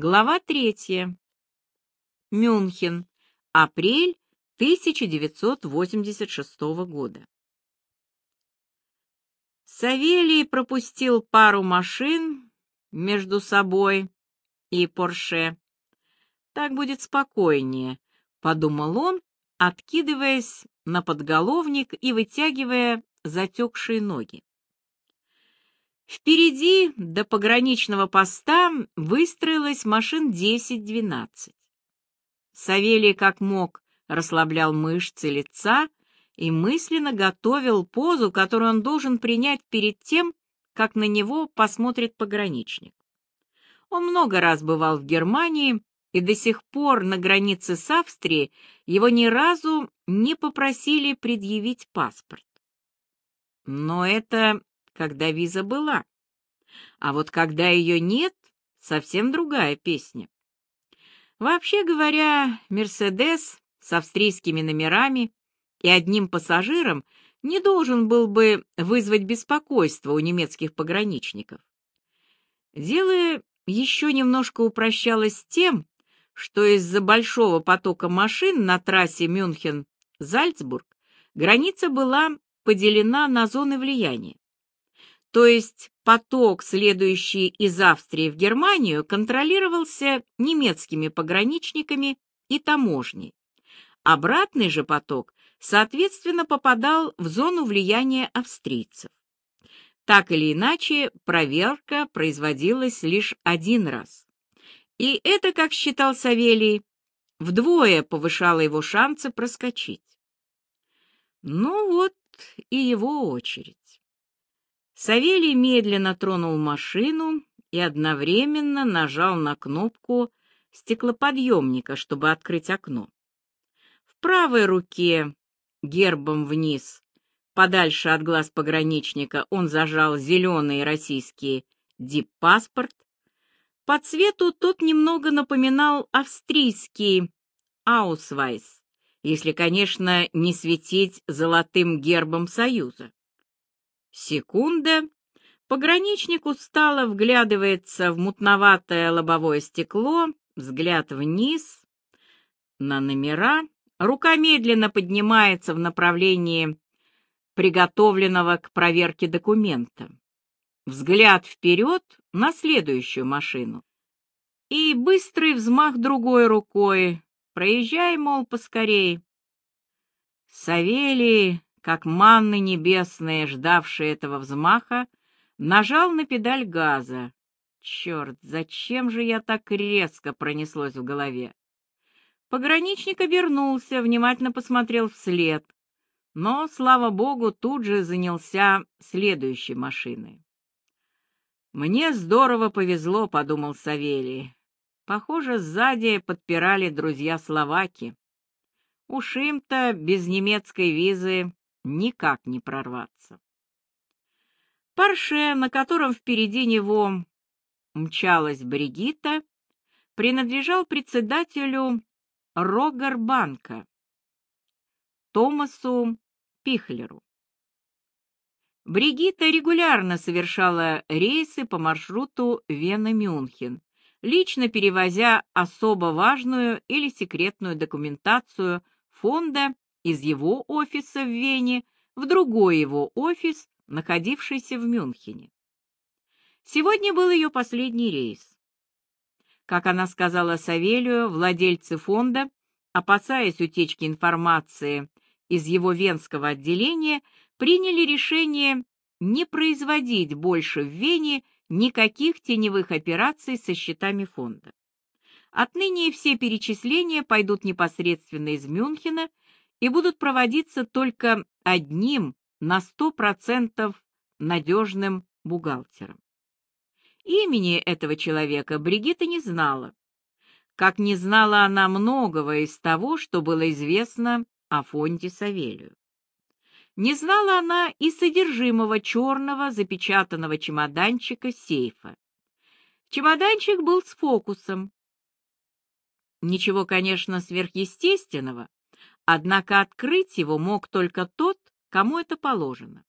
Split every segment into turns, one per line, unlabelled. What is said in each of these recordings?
Глава третья. Мюнхен. Апрель 1986 года. Савелий пропустил пару машин между собой и Порше. Так будет спокойнее, подумал он, откидываясь на подголовник и вытягивая затекшие ноги. Впереди до пограничного поста выстроилась машин 10-12. Савелий как мог расслаблял мышцы лица и мысленно готовил позу, которую он должен принять перед тем, как на него посмотрит пограничник. Он много раз бывал в Германии, и до сих пор на границе с Австрией его ни разу не попросили предъявить паспорт. Но это когда виза была. А вот когда ее нет, совсем другая песня. Вообще говоря, «Мерседес» с австрийскими номерами и одним пассажиром не должен был бы вызвать беспокойство у немецких пограничников. Дело еще немножко упрощалось тем, что из-за большого потока машин на трассе Мюнхен-Зальцбург граница была поделена на зоны влияния. То есть поток, следующий из Австрии в Германию, контролировался немецкими пограничниками и таможней. Обратный же поток, соответственно, попадал в зону влияния австрийцев. Так или иначе, проверка производилась лишь один раз. И это, как считал Савелий, вдвое повышало его шансы проскочить. Ну вот и его очередь. Савелий медленно тронул машину и одновременно нажал на кнопку стеклоподъемника, чтобы открыть окно. В правой руке, гербом вниз, подальше от глаз пограничника, он зажал зеленый российский диппаспорт. По цвету тот немного напоминал австрийский аусвайс, если, конечно, не светить золотым гербом Союза. Секунда. Пограничник устало вглядывается в мутноватое лобовое стекло, взгляд вниз на номера. Рука медленно поднимается в направлении приготовленного к проверке документа. Взгляд вперед на следующую машину. И быстрый взмах другой рукой. Проезжай, мол, поскорей. Савелий как манны небесные, ждавшие этого взмаха, нажал на педаль газа. Черт, зачем же я так резко пронеслось в голове? Пограничник обернулся, внимательно посмотрел вслед, но, слава богу, тут же занялся следующей машиной. «Мне здорово повезло», — подумал Савелий. Похоже, сзади подпирали друзья словаки. Уж им-то без немецкой визы никак не прорваться. Парше, на котором впереди него мчалась Бригита, принадлежал председателю Рогарбанка Томасу Пихлеру. Бригита регулярно совершала рейсы по маршруту Вена-Мюнхен, лично перевозя особо важную или секретную документацию фонда из его офиса в Вене в другой его офис, находившийся в Мюнхене. Сегодня был ее последний рейс. Как она сказала Савелию, владельцы фонда, опасаясь утечки информации из его венского отделения, приняли решение не производить больше в Вене никаких теневых операций со счетами фонда. Отныне все перечисления пойдут непосредственно из Мюнхена и будут проводиться только одним на сто процентов надежным бухгалтером. Имени этого человека Бригитта не знала, как не знала она многого из того, что было известно о фонде Савелию. Не знала она и содержимого черного запечатанного чемоданчика сейфа. Чемоданчик был с фокусом. Ничего, конечно, сверхъестественного, Однако открыть его мог только тот, кому это положено.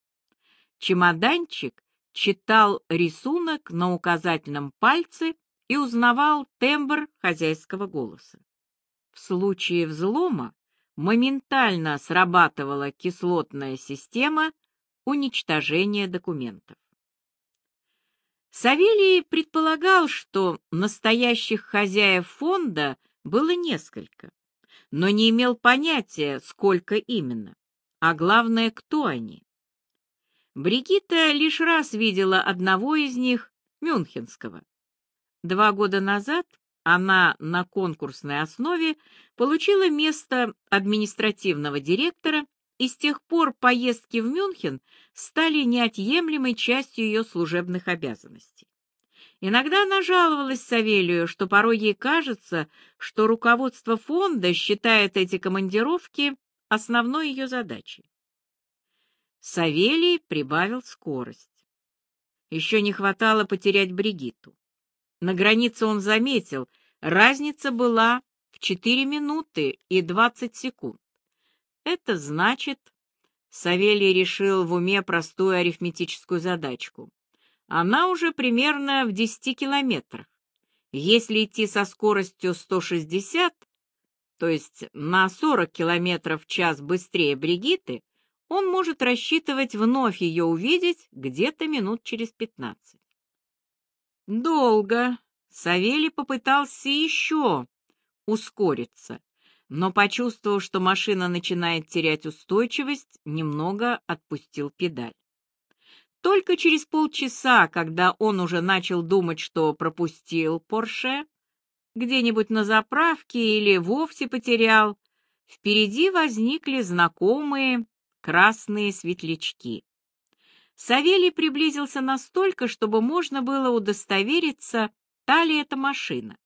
Чемоданчик читал рисунок на указательном пальце и узнавал тембр хозяйского голоса. В случае взлома моментально срабатывала кислотная система уничтожения документов. Савелий предполагал, что настоящих хозяев фонда было несколько, но не имел понятия, сколько именно, а главное, кто они. Бригитта лишь раз видела одного из них, Мюнхенского. Два года назад она на конкурсной основе получила место административного директора, и с тех пор поездки в Мюнхен стали неотъемлемой частью ее служебных обязанностей. Иногда она жаловалась Савелию, что порой ей кажется, что руководство фонда считает эти командировки основной ее задачей. Савелий прибавил скорость. Еще не хватало потерять Бригитту. На границе он заметил, разница была в 4 минуты и 20 секунд. Это значит, Савелий решил в уме простую арифметическую задачку. Она уже примерно в 10 километрах. Если идти со скоростью 160, то есть на 40 километров в час быстрее Бригиты, он может рассчитывать вновь ее увидеть где-то минут через 15. Долго. Савелий попытался еще ускориться, но, почувствовав, что машина начинает терять устойчивость, немного отпустил педаль. Только через полчаса, когда он уже начал думать, что пропустил Порше, где-нибудь на заправке или вовсе потерял, впереди возникли знакомые красные светлячки. Савелий приблизился настолько, чтобы можно было удостовериться, та ли это машина,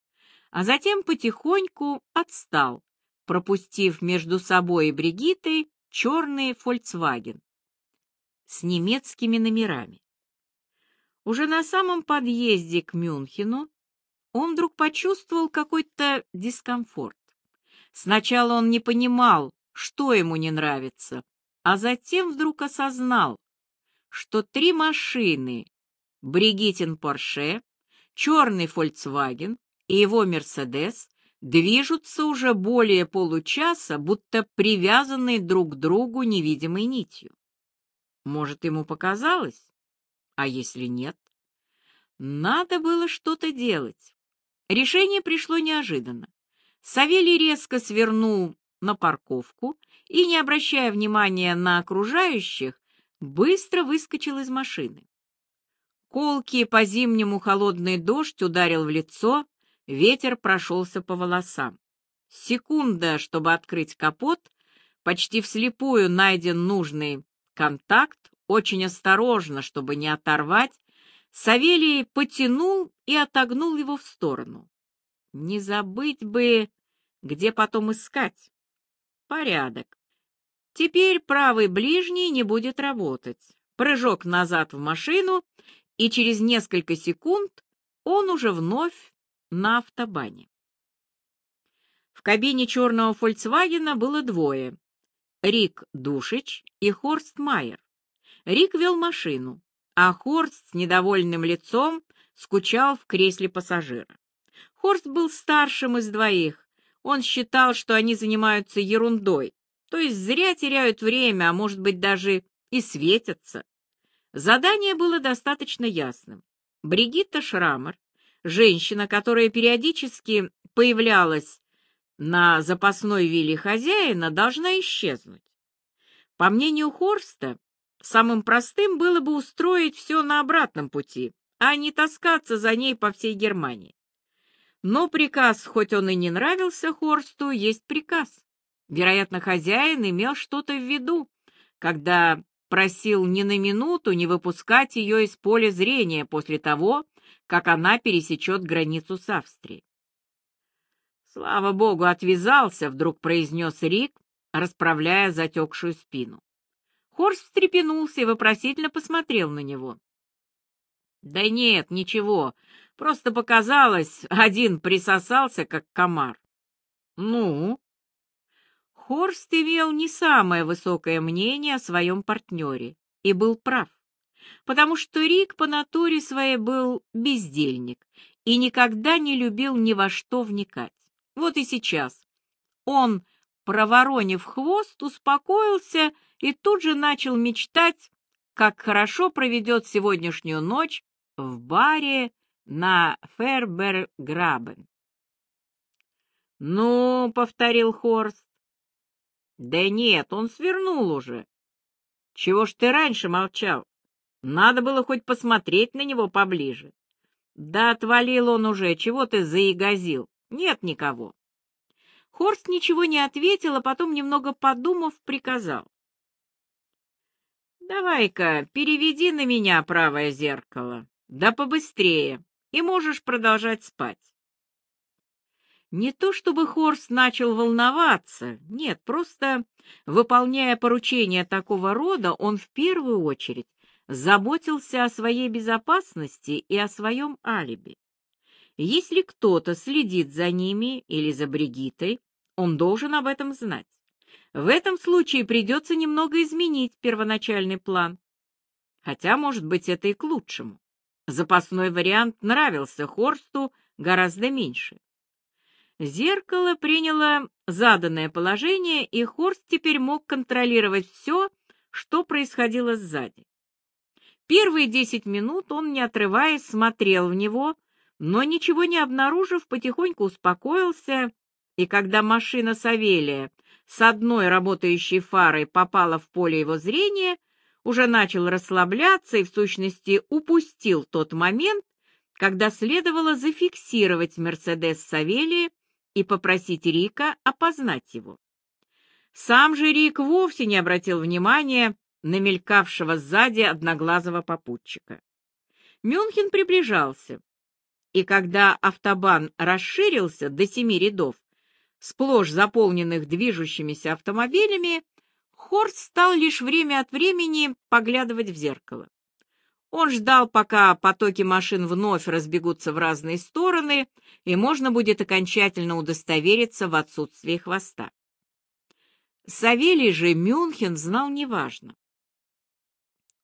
а затем потихоньку отстал, пропустив между собой и Бригитой черный «Фольксваген» с немецкими номерами. Уже на самом подъезде к Мюнхену он вдруг почувствовал какой-то дискомфорт. Сначала он не понимал, что ему не нравится, а затем вдруг осознал, что три машины — Бригитин Порше, черный Фольксваген и его Мерседес — движутся уже более получаса, будто привязанные друг к другу невидимой нитью. Может, ему показалось? А если нет? Надо было что-то делать. Решение пришло неожиданно. Савелий резко свернул на парковку и, не обращая внимания на окружающих, быстро выскочил из машины. Колкий по-зимнему холодный дождь ударил в лицо, ветер прошелся по волосам. Секунда, чтобы открыть капот, почти вслепую найден нужный контакт, очень осторожно, чтобы не оторвать, Савелий потянул и отогнул его в сторону. Не забыть бы, где потом искать. Порядок. Теперь правый ближний не будет работать. Прыжок назад в машину, и через несколько секунд он уже вновь на автобане. В кабине черного «Фольксвагена» было двое — Рик Душич и Хорст Майер. Рик вел машину, а Хорст с недовольным лицом скучал в кресле пассажира. Хорст был старшим из двоих. Он считал, что они занимаются ерундой, то есть зря теряют время, а может быть даже и светятся. Задание было достаточно ясным. Бригитта Шрамер, женщина, которая периодически появлялась на запасной вилле хозяина, должна исчезнуть. По мнению Хорста, самым простым было бы устроить все на обратном пути, а не таскаться за ней по всей Германии. Но приказ, хоть он и не нравился Хорсту, есть приказ. Вероятно, хозяин имел что-то в виду, когда просил ни на минуту не выпускать ее из поля зрения после того, как она пересечет границу с Австрией. «Слава богу, отвязался», — вдруг произнес Рик, расправляя затекшую спину. Хорст встрепенулся и вопросительно посмотрел на него. «Да нет, ничего, просто показалось, один присосался, как комар». «Ну?» Хорст имел не самое высокое мнение о своем партнере и был прав, потому что Рик по натуре своей был бездельник и никогда не любил ни во что вникать. Вот и сейчас. Он, проворонив хвост, успокоился и тут же начал мечтать, как хорошо проведет сегодняшнюю ночь в баре на Ферберграбен. «Ну», — повторил Хорст. «Да нет, он свернул уже. Чего ж ты раньше молчал? Надо было хоть посмотреть на него поближе». «Да отвалил он уже, чего ты заигазил? Нет никого». Хорст ничего не ответил, а потом, немного подумав, приказал. «Давай-ка, переведи на меня правое зеркало. Да побыстрее, и можешь продолжать спать». Не то чтобы Хорст начал волноваться, нет, просто, выполняя поручения такого рода, он в первую очередь заботился о своей безопасности и о своем алиби. Если кто-то следит за ними или за Бригитой, он должен об этом знать. В этом случае придется немного изменить первоначальный план. Хотя, может быть, это и к лучшему. Запасной вариант нравился Хорсту гораздо меньше. Зеркало приняло заданное положение, и Хорст теперь мог контролировать все, что происходило сзади. Первые десять минут он, не отрываясь, смотрел в него, но, ничего не обнаружив, потихоньку успокоился, и когда машина Савелия с одной работающей фарой попала в поле его зрения, уже начал расслабляться и, в сущности, упустил тот момент, когда следовало зафиксировать «Мерседес» Савелия и попросить Рика опознать его. Сам же Рик вовсе не обратил внимания намелькавшего сзади одноглазого попутчика. Мюнхен приближался, и когда автобан расширился до семи рядов, сплошь заполненных движущимися автомобилями, Хорст стал лишь время от времени поглядывать в зеркало. Он ждал, пока потоки машин вновь разбегутся в разные стороны, и можно будет окончательно удостовериться в отсутствии хвоста. Савелий же Мюнхен знал неважно.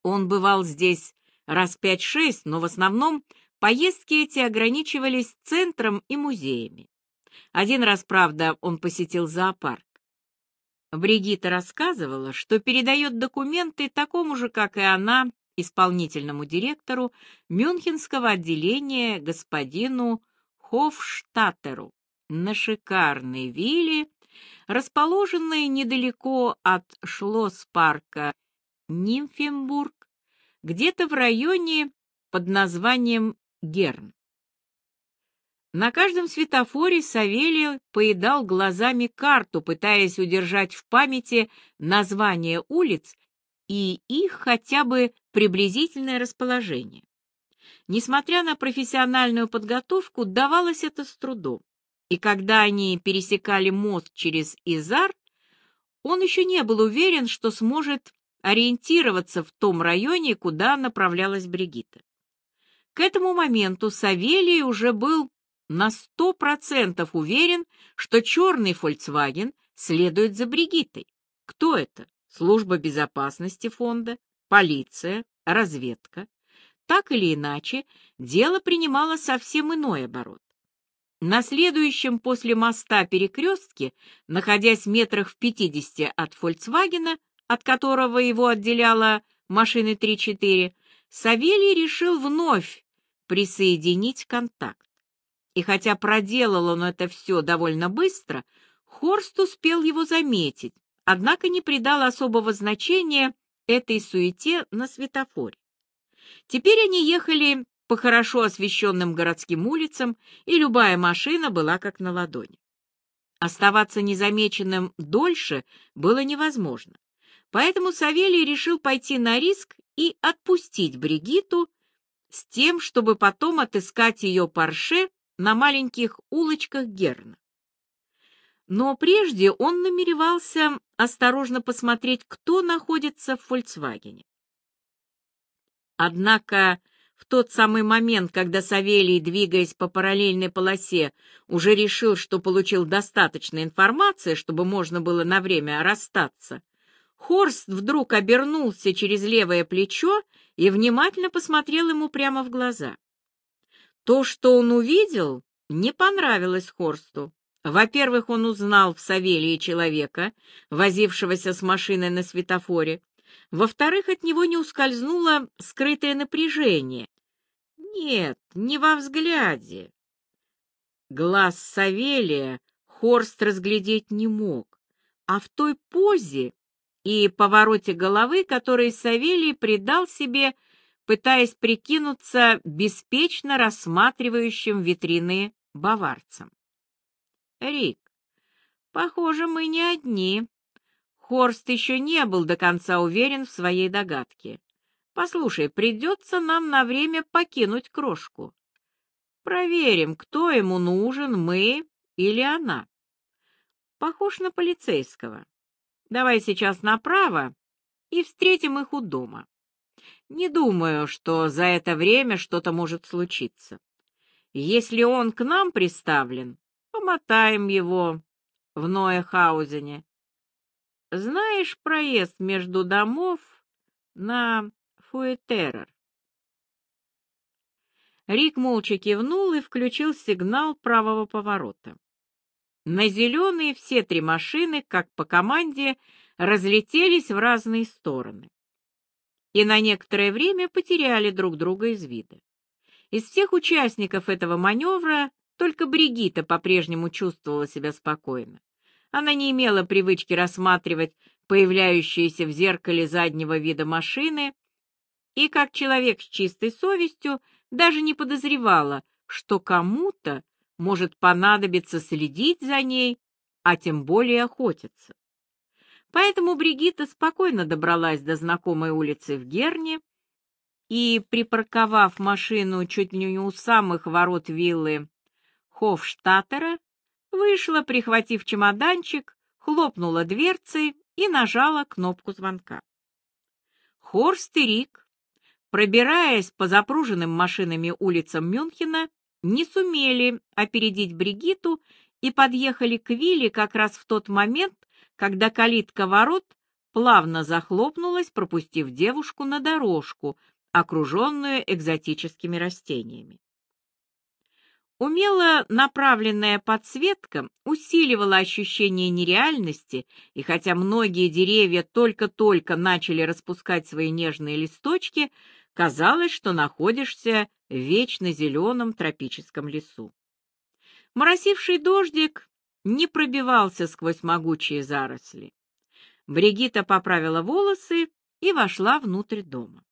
Он бывал здесь раз пять-шесть, но в основном поездки эти ограничивались центром и музеями. Один раз, правда, он посетил зоопарк. Бригитта рассказывала, что передает документы такому же, как и она, исполнительному директору Мюнхенского отделения господину Хофштаттеру на шикарной вилле, расположенной недалеко от Шлосс-парка Нимфенбург, где-то в районе под названием Герн. На каждом светофоре Савелий поедал глазами карту, пытаясь удержать в памяти названия улиц и их хотя бы приблизительное расположение. Несмотря на профессиональную подготовку, давалось это с трудом. И когда они пересекали мост через Изар, он еще не был уверен, что сможет ориентироваться в том районе, куда направлялась Бригитта. К этому моменту Савелий уже был на сто процентов уверен, что черный Volkswagen следует за Бригиттой. Кто это? Служба безопасности фонда, полиция, разведка. Так или иначе, дело принимало совсем иной оборот. На следующем после моста перекрестке, находясь метрах в пятидесяти от «Фольксвагена», от которого его отделяла машины 3-4, Савелий решил вновь присоединить контакт. И хотя проделал он это все довольно быстро, Хорст успел его заметить, однако не придал особого значения этой суете на светофоре. Теперь они ехали по хорошо освещенным городским улицам, и любая машина была как на ладони. Оставаться незамеченным дольше было невозможно. Поэтому Савелий решил пойти на риск и отпустить Бригиту с тем, чтобы потом отыскать ее парше на маленьких улочках Герна. Но прежде он намеревался осторожно посмотреть, кто находится в «Фольксвагене». Однако в тот самый момент, когда Савелий, двигаясь по параллельной полосе, уже решил, что получил достаточно информации, чтобы можно было на время расстаться, Хорст вдруг обернулся через левое плечо и внимательно посмотрел ему прямо в глаза. То, что он увидел, не понравилось Хорсту. Во-первых, он узнал в Савелии человека, возившегося с машиной на светофоре. Во-вторых, от него не ускользнуло скрытое напряжение. Нет, не во взгляде. Глаз Савелия Хорст разглядеть не мог, а в той позе и повороте головы, который Савелий придал себе, пытаясь прикинуться беспечно рассматривающим витрины баварцем. Рик, похоже, мы не одни. Хорст еще не был до конца уверен в своей догадке. Послушай, придется нам на время покинуть крошку. Проверим, кто ему нужен, мы или она. Похож на полицейского. Давай сейчас направо и встретим их у дома. Не думаю, что за это время что-то может случиться. Если он к нам приставлен, помотаем его в Ноэхаузене. Знаешь проезд между домов на Фуэтерер? Рик молча кивнул и включил сигнал правого поворота. На зеленые все три машины, как по команде, разлетелись в разные стороны. И на некоторое время потеряли друг друга из вида. Из всех участников этого маневра только Бригита по-прежнему чувствовала себя спокойно. Она не имела привычки рассматривать появляющиеся в зеркале заднего вида машины и, как человек с чистой совестью, даже не подозревала, что кому-то может понадобиться следить за ней, а тем более охотиться. Поэтому Бригита спокойно добралась до знакомой улицы в Герне и, припарковав машину чуть ли не у самых ворот виллы Хофштаттера, вышла, прихватив чемоданчик, хлопнула дверцей и нажала кнопку звонка. Хорст и Рик, пробираясь по запруженным машинами улицам Мюнхена, не сумели опередить Бригиту и подъехали к вилле как раз в тот момент, когда калитка ворот плавно захлопнулась, пропустив девушку на дорожку, окруженную экзотическими растениями. Умело направленная подсветка усиливала ощущение нереальности, и хотя многие деревья только-только начали распускать свои нежные листочки, казалось, что находишься в вечно зеленом тропическом лесу. Моросивший дождик не пробивался сквозь могучие заросли. Бригита поправила волосы и вошла внутрь дома.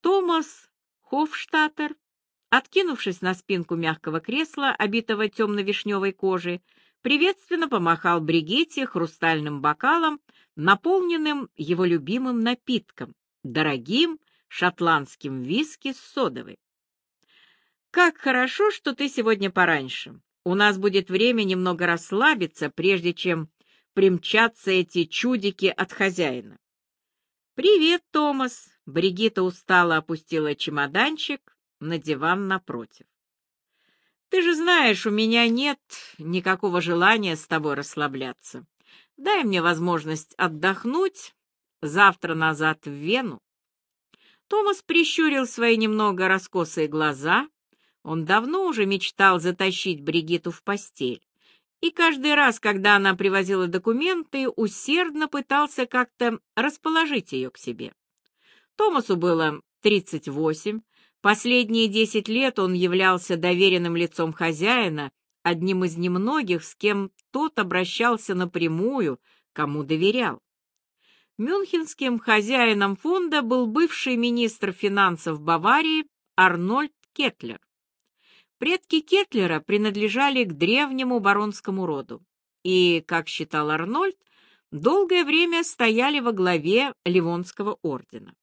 Томас Хофштаттер откинувшись на спинку мягкого кресла, обитого темно-вишневой кожей, приветственно помахал Бригетте хрустальным бокалом, наполненным его любимым напитком, дорогим шотландским виски с содовой. «Как хорошо, что ты сегодня пораньше. У нас будет время немного расслабиться, прежде чем примчатся эти чудики от хозяина». «Привет, Томас!» Бригитта устало опустила чемоданчик, на диван напротив. Ты же знаешь, у меня нет никакого желания с тобой расслабляться. Дай мне возможность отдохнуть. Завтра назад в Вену. Томас прищурил свои немного раскосые глаза. Он давно уже мечтал затащить Бригиту в постель. И каждый раз, когда она привозила документы, усердно пытался как-то расположить ее к себе. Томасу было 38, Последние десять лет он являлся доверенным лицом хозяина, одним из немногих, с кем тот обращался напрямую, кому доверял. Мюнхенским хозяином фонда был бывший министр финансов Баварии Арнольд Кетлер. Предки Кетлера принадлежали к древнему баронскому роду и, как считал Арнольд, долгое время стояли во главе Ливонского ордена.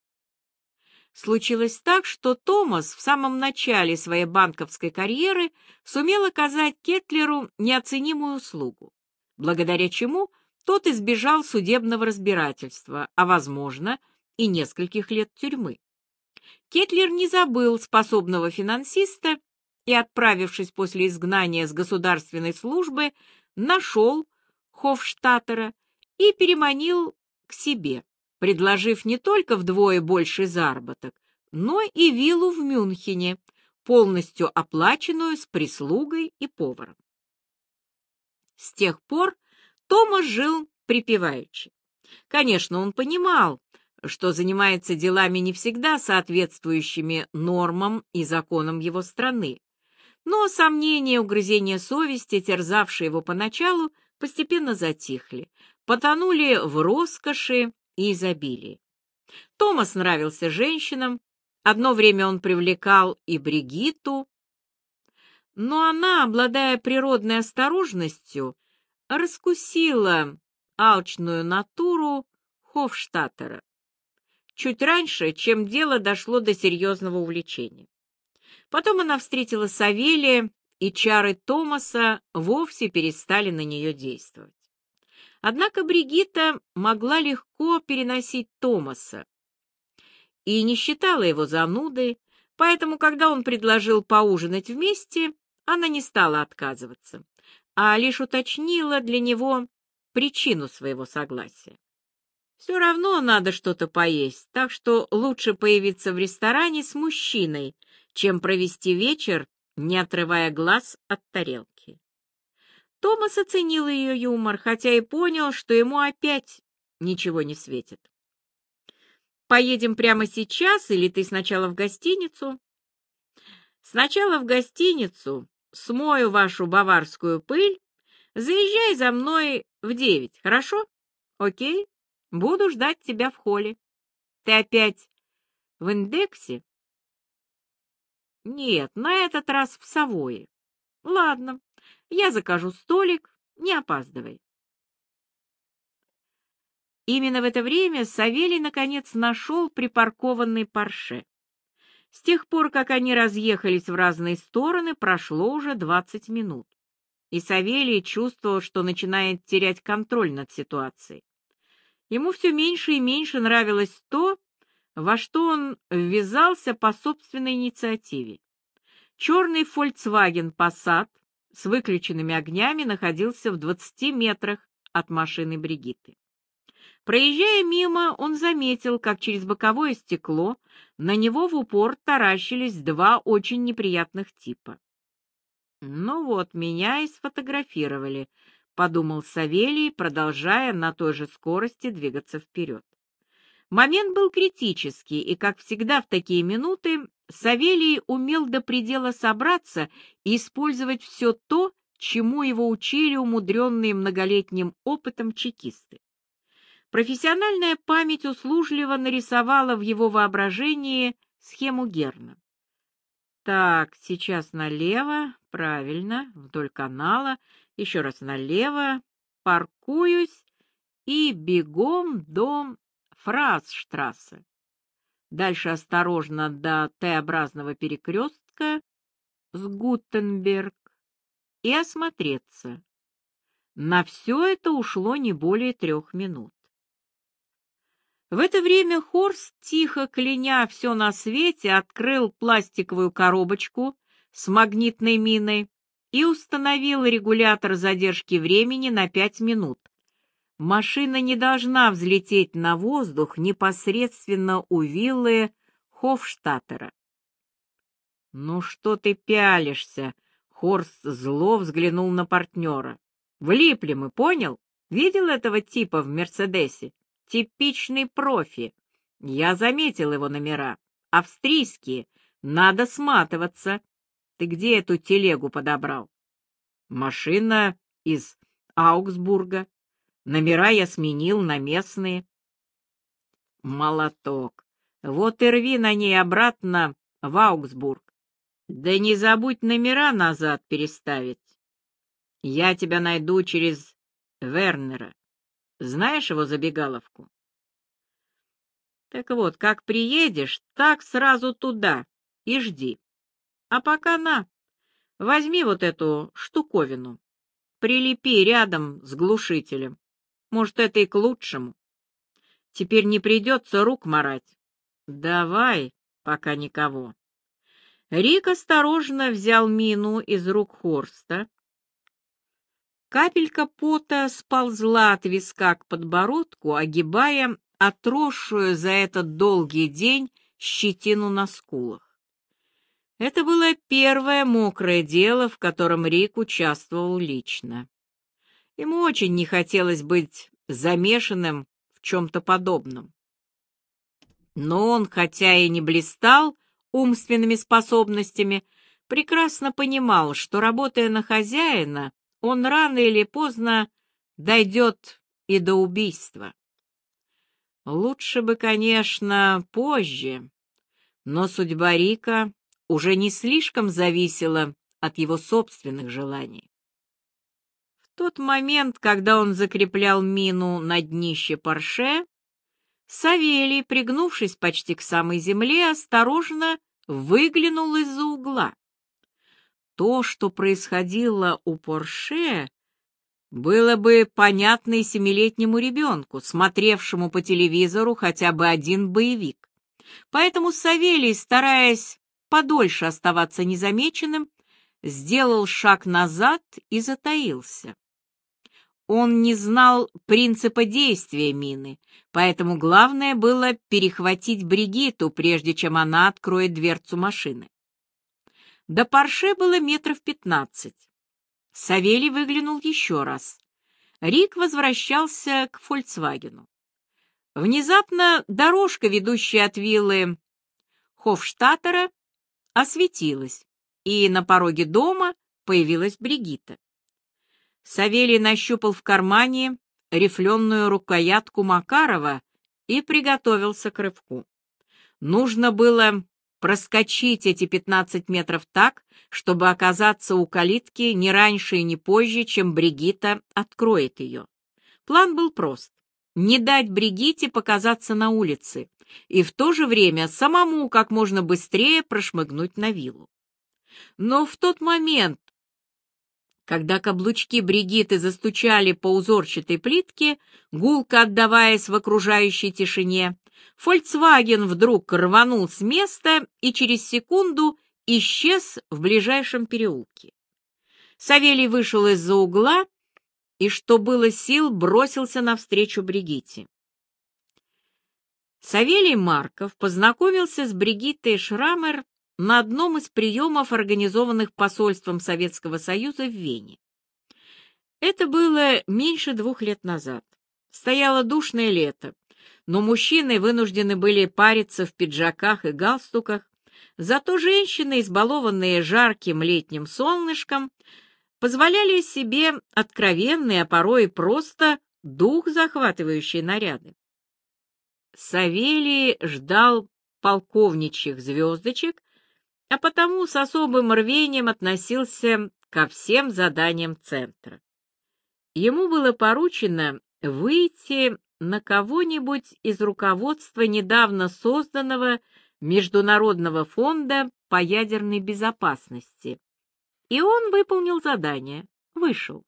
Случилось так, что Томас в самом начале своей банковской карьеры сумел оказать Кетлеру неоценимую услугу, благодаря чему тот избежал судебного разбирательства, а, возможно, и нескольких лет тюрьмы. Кетлер не забыл способного финансиста и, отправившись после изгнания с государственной службы, нашел Хофштаттера и переманил к себе предложив не только вдвое больший заработок, но и виллу в Мюнхене, полностью оплаченную с прислугой и поваром. С тех пор Томас жил припеваючи. Конечно, он понимал, что занимается делами не всегда соответствующими нормам и законам его страны. Но сомнения, угрызения совести, терзавшие его поначалу, постепенно затихли, потонули в роскоши и изобилии. Томас нравился женщинам, одно время он привлекал и Бригиту, но она, обладая природной осторожностью, раскусила алчную натуру Хофштаттера чуть раньше, чем дело дошло до серьезного увлечения. Потом она встретила Савелия, и чары Томаса вовсе перестали на нее действовать. Однако Бригитта могла легко переносить Томаса и не считала его занудой, поэтому, когда он предложил поужинать вместе, она не стала отказываться, а лишь уточнила для него причину своего согласия. Все равно надо что-то поесть, так что лучше появиться в ресторане с мужчиной, чем провести вечер, не отрывая глаз от тарелки. Томас оценил ее юмор, хотя и понял, что ему опять ничего не светит. «Поедем прямо сейчас, или ты сначала в гостиницу?» «Сначала в гостиницу, смою вашу баварскую пыль, заезжай за мной в девять, хорошо? Окей?» Буду ждать тебя в холле. Ты опять в индексе? Нет, на этот раз в Савое. Ладно, я закажу столик, не опаздывай. Именно в это время Савелий наконец нашел припаркованный Порше. С тех пор, как они разъехались в разные стороны, прошло уже двадцать минут. И Савелий чувствовал, что начинает терять контроль над ситуацией. Ему все меньше и меньше нравилось то, во что он ввязался по собственной инициативе. Черный Volkswagen Passat с выключенными огнями находился в 20 метрах от машины Бригитты. Проезжая мимо, он заметил, как через боковое стекло на него в упор таращились два очень неприятных типа. Ну вот, меня и сфотографировали, — подумал Савелий, продолжая на той же скорости двигаться вперед. Момент был критический, и, как всегда в такие минуты, Савелий умел до предела собраться и использовать все то, чему его учили умудренные многолетним опытом чекисты. Профессиональная память услужливо нарисовала в его воображении схему Герна. Так, сейчас налево, правильно, вдоль канала, еще раз налево, паркуюсь и бегом до Фразштрассе. Дальше осторожно до Т-образного перекрестка с Гутенберг и осмотреться. На все это ушло не более трех минут. В это время Хорст, тихо кляня все на свете, открыл пластиковую коробочку с магнитной миной и установил регулятор задержки времени на пять минут. Машина не должна взлететь на воздух непосредственно у виллы Хофштаттера. «Ну что ты пялишься?» — Хорст зло взглянул на партнера. «Влипли мы, понял? Видел этого типа в «Мерседесе»? Типичный профи. Я заметил его номера. Австрийские. Надо сматываться. Ты где эту телегу подобрал? Машина из Аугсбурга. Номера я сменил на местные. Молоток. Вот и рви на ней обратно в Аугсбург. Да не забудь номера назад переставить. Я тебя найду через Вернера. Знаешь его забегаловку? Так вот, как приедешь, так сразу туда и жди. А пока на, возьми вот эту штуковину, прилепи рядом с глушителем. Может, это и к лучшему. Теперь не придется рук марать. Давай, пока никого. Рик осторожно взял мину из рук Хорста. Капелька пота сползла от виска к подбородку, огибая отросшую за этот долгий день щетину на скулах. Это было первое мокрое дело, в котором Рик участвовал лично. Ему очень не хотелось быть замешанным в чем-то подобном. Но он, хотя и не блистал умственными способностями, прекрасно понимал, что, работая на хозяина, он рано или поздно дойдет и до убийства. Лучше бы, конечно, позже, но судьба Рика уже не слишком зависела от его собственных желаний. В тот момент, когда он закреплял мину на днище Порше, Савелий, пригнувшись почти к самой земле, осторожно выглянул из-за угла. То, что происходило у Порше, было бы понятно и семилетнему ребенку, смотревшему по телевизору хотя бы один боевик. Поэтому Савелий, стараясь подольше оставаться незамеченным, сделал шаг назад и затаился. Он не знал принципа действия мины, поэтому главное было перехватить Бригиту, прежде чем она откроет дверцу машины. До Порше было метров пятнадцать. Савелий выглянул еще раз. Рик возвращался к «Фольксвагену». Внезапно дорожка, ведущая от виллы Хофштаттера, осветилась, и на пороге дома появилась Бригитта. Савелий нащупал в кармане рифленую рукоятку Макарова и приготовился к рывку. Нужно было проскочить эти 15 метров так, чтобы оказаться у калитки не раньше и не позже, чем Бригита откроет ее. План был прост — не дать Бригите показаться на улице и в то же время самому как можно быстрее прошмыгнуть на виллу. Но в тот момент, когда каблучки Бригиты застучали по узорчатой плитке, гулко отдаваясь в окружающей тишине, Фольксваген вдруг рванул с места и через секунду исчез в ближайшем переулке. Савелий вышел из-за угла и, что было сил, бросился навстречу Бригите. Савелий Марков познакомился с Бригиттой Шрамер на одном из приемов, организованных посольством Советского Союза в Вене. Это было меньше двух лет назад. Стояло душное лето, но мужчины вынуждены были париться в пиджаках и галстуках, зато женщины, избалованные жарким летним солнышком, позволяли себе откровенные, а порой просто дух захватывающие наряды. Савелий ждал полковничьих звездочек а потому с особым рвением относился ко всем заданиям центра. Ему было поручено выйти на кого-нибудь из руководства недавно созданного Международного фонда по ядерной безопасности. И он выполнил задание, вышел.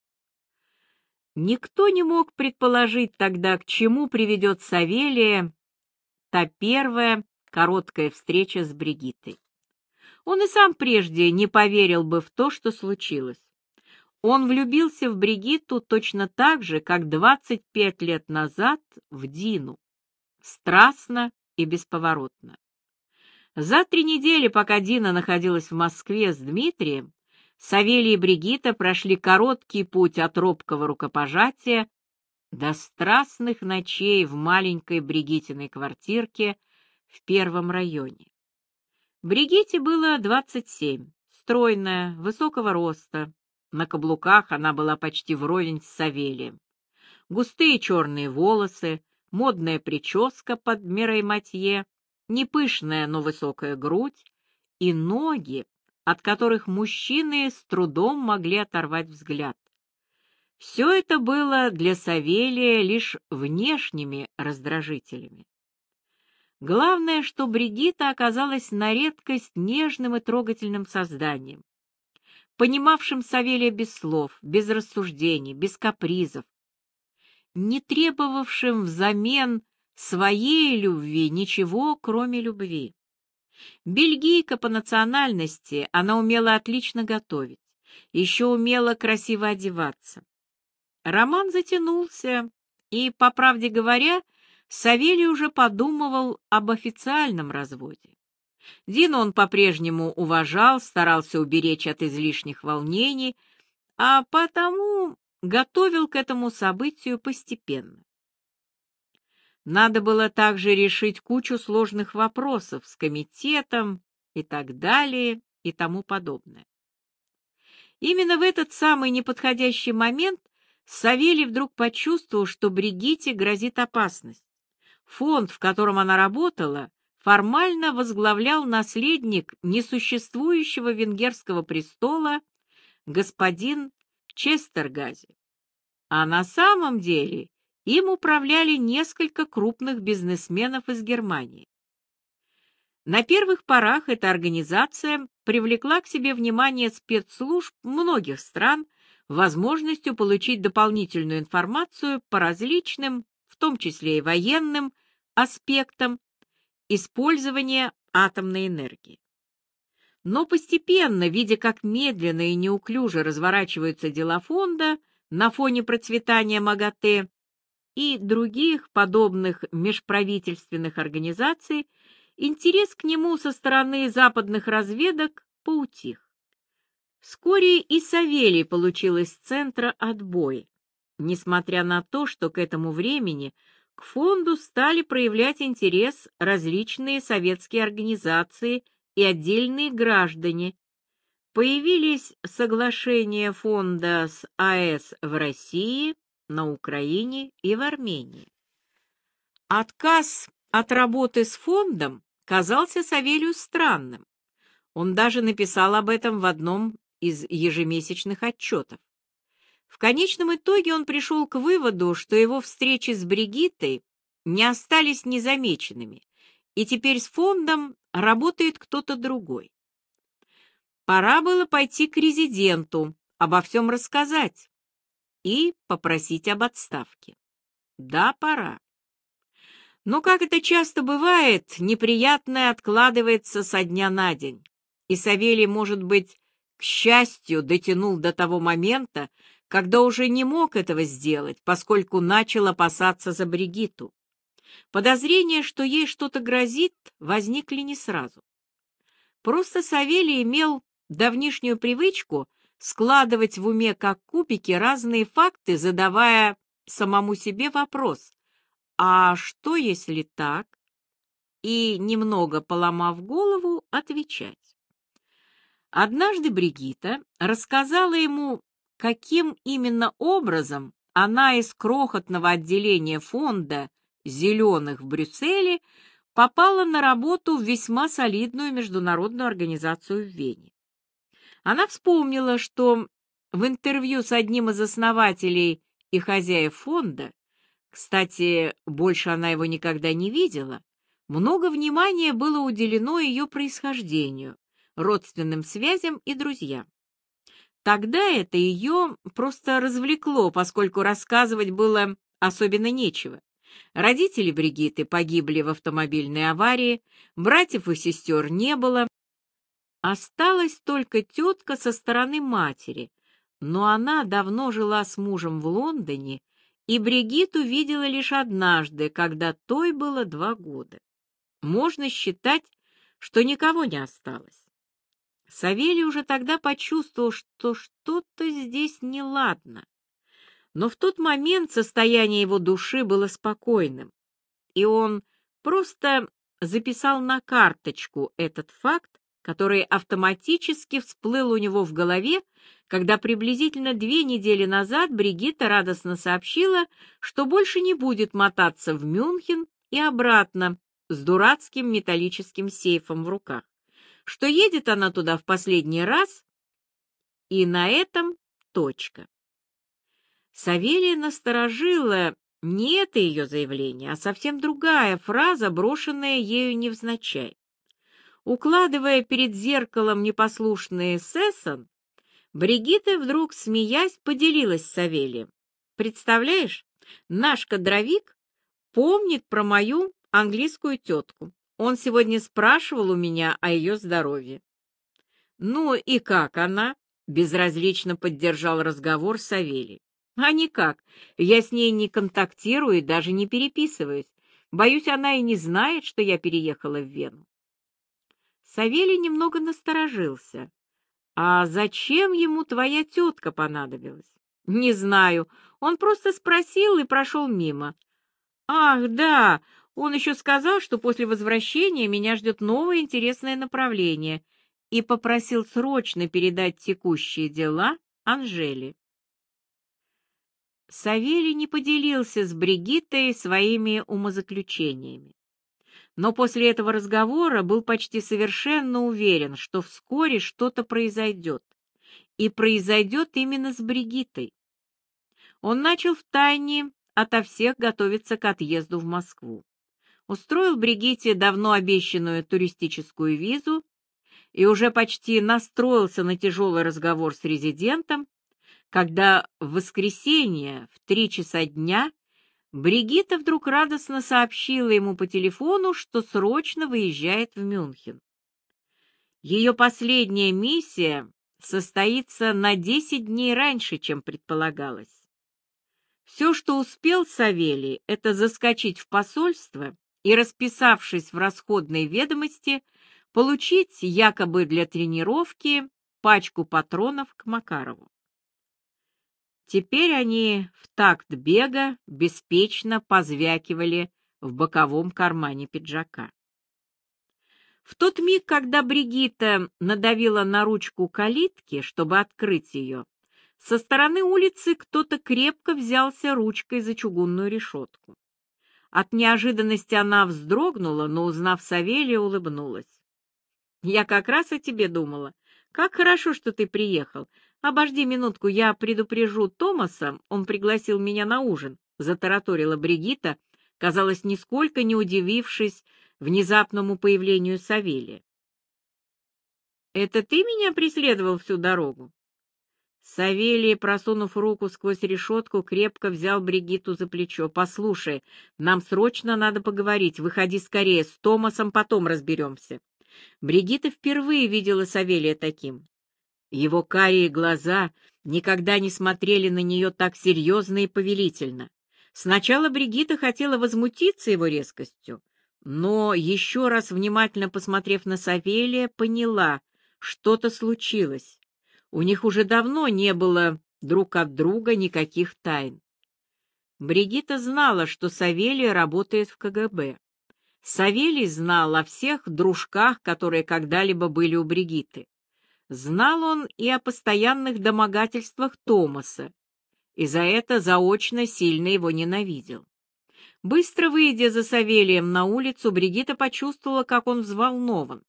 Никто не мог предположить тогда, к чему приведет Савелия та первая короткая встреча с Бригитой. Он и сам прежде не поверил бы в то, что случилось. Он влюбился в Бригитту точно так же, как 25 лет назад в Дину. Страстно и бесповоротно. За три недели, пока Дина находилась в Москве с Дмитрием, Савелий и Бригитта прошли короткий путь от робкого рукопожатия до страстных ночей в маленькой Бригитиной квартирке в первом районе. Бригитте было двадцать семь, стройная, высокого роста. На каблуках она была почти вровень с Савелием. Густые черные волосы, модная прическа под мерой матье, непышная, но высокая грудь и ноги, от которых мужчины с трудом могли оторвать взгляд. Все это было для Савелия лишь внешними раздражителями. Главное, что Бригита оказалась на редкость нежным и трогательным созданием, понимавшим Савелия без слов, без рассуждений, без капризов, не требовавшим взамен своей любви ничего, кроме любви. Бельгийка по национальности, она умела отлично готовить, еще умела красиво одеваться. Роман затянулся, и, по правде говоря, Савелий уже подумывал об официальном разводе. Дину он по-прежнему уважал, старался уберечь от излишних волнений, а потому готовил к этому событию постепенно. Надо было также решить кучу сложных вопросов с комитетом и так далее и тому подобное. Именно в этот самый неподходящий момент Савелий вдруг почувствовал, что Бригитте грозит опасность. Фонд, в котором она работала, формально возглавлял наследник несуществующего венгерского престола господин Честергази. А на самом деле им управляли несколько крупных бизнесменов из Германии. На первых порах эта организация привлекла к себе внимание спецслужб многих стран возможностью получить дополнительную информацию по различным, том числе и военным, аспектам использования атомной энергии. Но постепенно, видя, как медленно и неуклюже разворачиваются дела фонда на фоне процветания МАГАТЭ и других подобных межправительственных организаций, интерес к нему со стороны западных разведок поутих. Вскоре и Савелий получил из центра отбой, несмотря на то, что к этому времени к фонду стали проявлять интерес различные советские организации и отдельные граждане. Появились соглашения фонда с АЭС в России, на Украине и в Армении. Отказ от работы с фондом казался Савелию странным. Он даже написал об этом в одном из ежемесячных отчетов. В конечном итоге он пришел к выводу, что его встречи с Бригиттой не остались незамеченными, и теперь с фондом работает кто-то другой. Пора было пойти к резиденту, обо всем рассказать и попросить об отставке. Да, пора. Но, как это часто бывает, неприятное откладывается со дня на день. И Савелий, может быть, к счастью, дотянул до того момента, когда уже не мог этого сделать, поскольку начал опасаться за Бригиту. Подозрения, что ей что-то грозит, возникли не сразу. Просто Савелий имел давнишнюю привычку складывать в уме как кубики разные факты, задавая самому себе вопрос, а что если так? И, немного поломав голову, отвечать. Однажды Бригита рассказала ему, каким именно образом она из крохотного отделения фонда «Зеленых» в Брюсселе попала на работу в весьма солидную международную организацию в Вене. Она вспомнила, что в интервью с одним из основателей и хозяев фонда кстати, больше она его никогда не видела. Много внимания было уделено ее происхождению, родственным связям и друзьям. Тогда это ее просто развлекло, поскольку рассказывать было особенно нечего. Родители Бригиты погибли в автомобильной аварии, братьев и сестер не было. Осталась только тетка со стороны матери, но она давно жила с мужем в Лондоне и Бригиту видела лишь однажды, когда той было два года. Можно считать, что никого не осталось. Савелий уже тогда почувствовал, что что-то здесь неладно. Но в тот момент состояние его души было спокойным, и он просто записал на карточку этот факт, который автоматически всплыл у него в голове, когда приблизительно две недели назад Бригитта радостно сообщила, что больше не будет мотаться в Мюнхен и обратно с дурацким металлическим сейфом в руках, что едет она туда в последний раз, и на этом точка. Савелия насторожила не это ее заявление, а совсем другая фраза, брошенная ею невзначай. Укладывая перед зеркалом непослушные сессон, Бригитта вдруг, смеясь, поделилась с Савелием. «Представляешь, наш кадровик помнит про мою английскую тетку. Он сегодня спрашивал у меня о ее здоровье». «Ну и как она?» — безразлично поддержал разговор Савелий. «А никак. Я с ней не контактирую и даже не переписываюсь. Боюсь, она и не знает, что я переехала в Вену. Савелий немного насторожился. «А зачем ему твоя тетка понадобилась?» «Не знаю. Он просто спросил и прошел мимо». «Ах, да, он еще сказал, что после возвращения меня ждет новое интересное направление и попросил срочно передать текущие дела Анжеле. Савелий не поделился с Бригиттой своими умозаключениями. Но после этого разговора был почти совершенно уверен, что вскоре что-то произойдет. И произойдет именно с Бригиттой. Он начал втайне ото всех готовиться к отъезду в Москву. Устроил Бригитте давно обещанную туристическую визу и уже почти настроился на тяжелый разговор с резидентом, когда в воскресенье в три часа дня Бригитта вдруг радостно сообщила ему по телефону, что срочно выезжает в Мюнхен. Ее последняя миссия состоится на десять дней раньше, чем предполагалось. Все, что успел Савелий, это заскочить в посольство и, расписавшись в расходной ведомости, получить якобы для тренировки пачку патронов к Макарову. Теперь они в такт бега беспечно позвякивали в боковом кармане пиджака. В тот миг, когда Бригитта надавила на ручку калитки, чтобы открыть ее, со стороны улицы кто-то крепко взялся ручкой за чугунную решетку. От неожиданности она вздрогнула, но, узнав Савелия, улыбнулась. Я как раз о тебе думала. Как хорошо, что ты приехал. Обожди минутку, я предупрежу Томаса, он пригласил меня на ужин, затараторила Бригита, казалось, нисколько не удивившись внезапному появлению Савелия. Это ты меня преследовал всю дорогу? Савелий, просунув руку сквозь решетку, крепко взял Бригиту за плечо. «Послушай, нам срочно надо поговорить. Выходи скорее, с Томасом потом разберемся». Бригита впервые видела Савелия таким. Его карие глаза никогда не смотрели на нее так серьезно и повелительно. Сначала Бригита хотела возмутиться его резкостью, но, еще раз внимательно посмотрев на Савелия, поняла, что-то случилось. У них уже давно не было друг от друга никаких тайн. Бригита знала, что Савелий работает в КГБ. Савелий знал о всех дружках, которые когда-либо были у Бригиты. Знал он и о постоянных домогательствах Томаса, и за это заочно сильно его ненавидел. Быстро выйдя за Савелием на улицу, Бригита почувствовала, как он взволнован.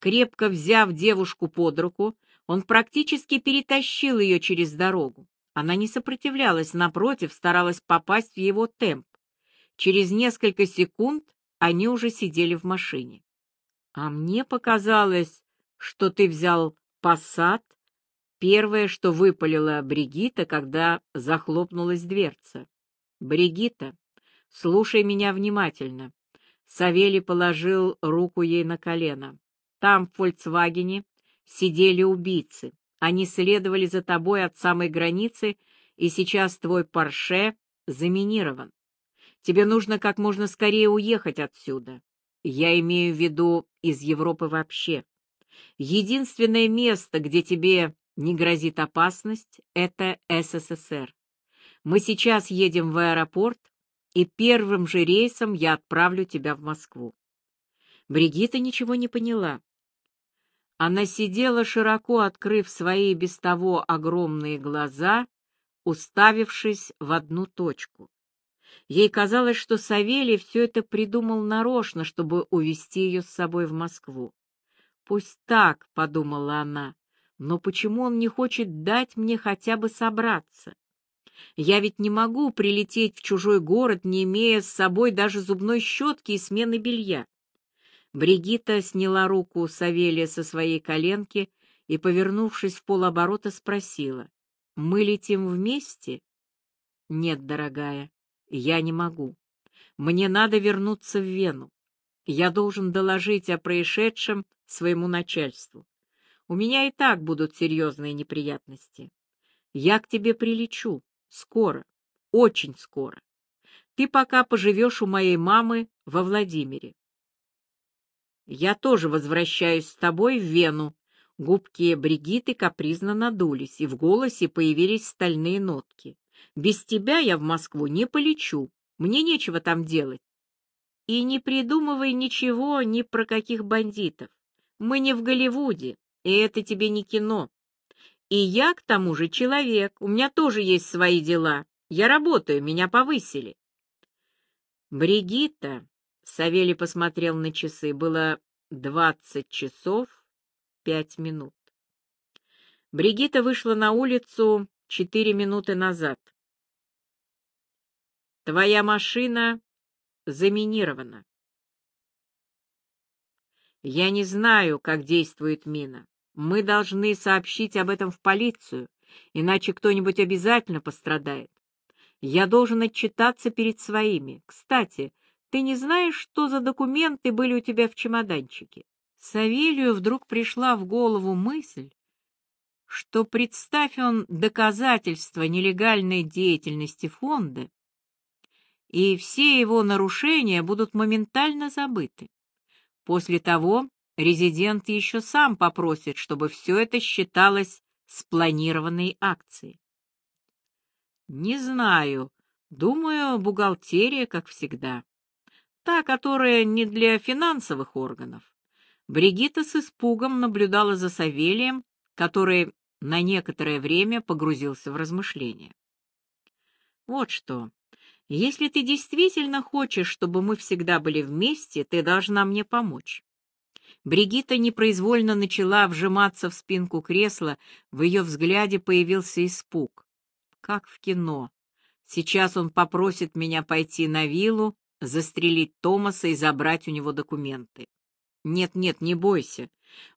Крепко взяв девушку под руку, он практически перетащил ее через дорогу. Она не сопротивлялась, напротив, старалась попасть в его темп. Через несколько секунд они уже сидели в машине. А мне показалось, что ты взял посад. Первое, что выпалила Бригита, когда захлопнулась дверца. Бригита, слушай меня внимательно. Савелий положил руку ей на колено. Там, в «Фольксвагене», сидели убийцы. Они следовали за тобой от самой границы, и сейчас твой Порше заминирован. Тебе нужно как можно скорее уехать отсюда. Я имею в виду из Европы вообще. Единственное место, где тебе не грозит опасность, это СССР. Мы сейчас едем в аэропорт, и первым же рейсом я отправлю тебя в Москву. Бригита ничего не поняла. Она сидела, широко открыв свои без того огромные глаза, уставившись в одну точку. Ей казалось, что Савелий все это придумал нарочно, чтобы увести ее с собой в Москву. «Пусть так», — подумала она, — «но почему он не хочет дать мне хотя бы собраться? Я ведь не могу прилететь в чужой город, не имея с собой даже зубной щетки и смены белья». Бригита сняла руку Савелия со своей коленки и, повернувшись в полоборота, спросила, «Мы летим вместе?» «Нет, дорогая, я не могу. Мне надо вернуться в Вену. Я должен доложить о происшедшем своему начальству. У меня и так будут серьезные неприятности. Я к тебе прилечу. Скоро. Очень скоро. Ты пока поживешь у моей мамы во Владимире. Я тоже возвращаюсь с тобой в Вену. Губки Бригиты капризно надулись, и в голосе появились стальные нотки. Без тебя я в Москву не полечу, мне нечего там делать. И не придумывай ничего ни про каких бандитов. Мы не в Голливуде, и это тебе не кино. И я, к тому же, человек, у меня тоже есть свои дела. Я работаю, меня повысили. Бригитта, Савелий посмотрел на часы, было двадцать часов пять минут. Бригитта вышла на улицу четыре минуты назад. Твоя машина заминирована. Я не знаю, как действует мина. Мы должны сообщить об этом в полицию, иначе кто-нибудь обязательно пострадает. Я должен отчитаться перед своими. Кстати, ты не знаешь, что за документы были у тебя в чемоданчике? Савелию вдруг пришла в голову мысль, что, представь он доказательства нелегальной деятельности фонда, и все его нарушения будут моментально забыты. После того резидент еще сам попросит, чтобы все это считалось спланированной акцией. Не знаю. Думаю, бухгалтерия, как всегда. Та, которая не для финансовых органов. Бригитта с испугом наблюдала за Савелием, который на некоторое время погрузился в размышления. Вот что. Если ты действительно хочешь, чтобы мы всегда были вместе, ты должна мне помочь. Бригитта непроизвольно начала вжиматься в спинку кресла, в ее взгляде появился испуг. Как в кино. Сейчас он попросит меня пойти на виллу, застрелить Томаса и забрать у него документы. Нет-нет, не бойся.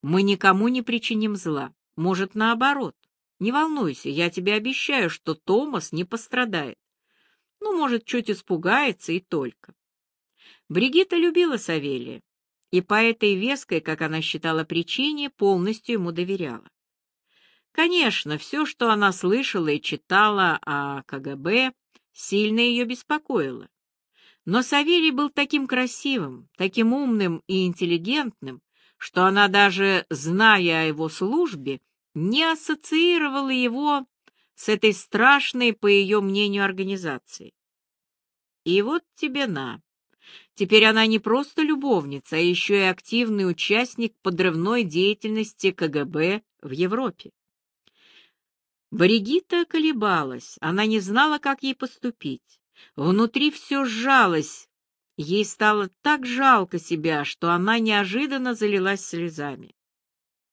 Мы никому не причиним зла. Может, наоборот. Не волнуйся, я тебе обещаю, что Томас не пострадает. Ну, может, чуть испугается и только. Бригитта любила Савелия, и по этой веской, как она считала причине, полностью ему доверяла. Конечно, все, что она слышала и читала о КГБ, сильно ее беспокоило. Но Савелий был таким красивым, таким умным и интеллигентным, что она даже, зная о его службе, не ассоциировала его с этой страшной, по ее мнению, организацией. И вот тебе на. Теперь она не просто любовница, а еще и активный участник подрывной деятельности КГБ в Европе. Бригитта колебалась, она не знала, как ей поступить. Внутри все сжалось, ей стало так жалко себя, что она неожиданно залилась слезами.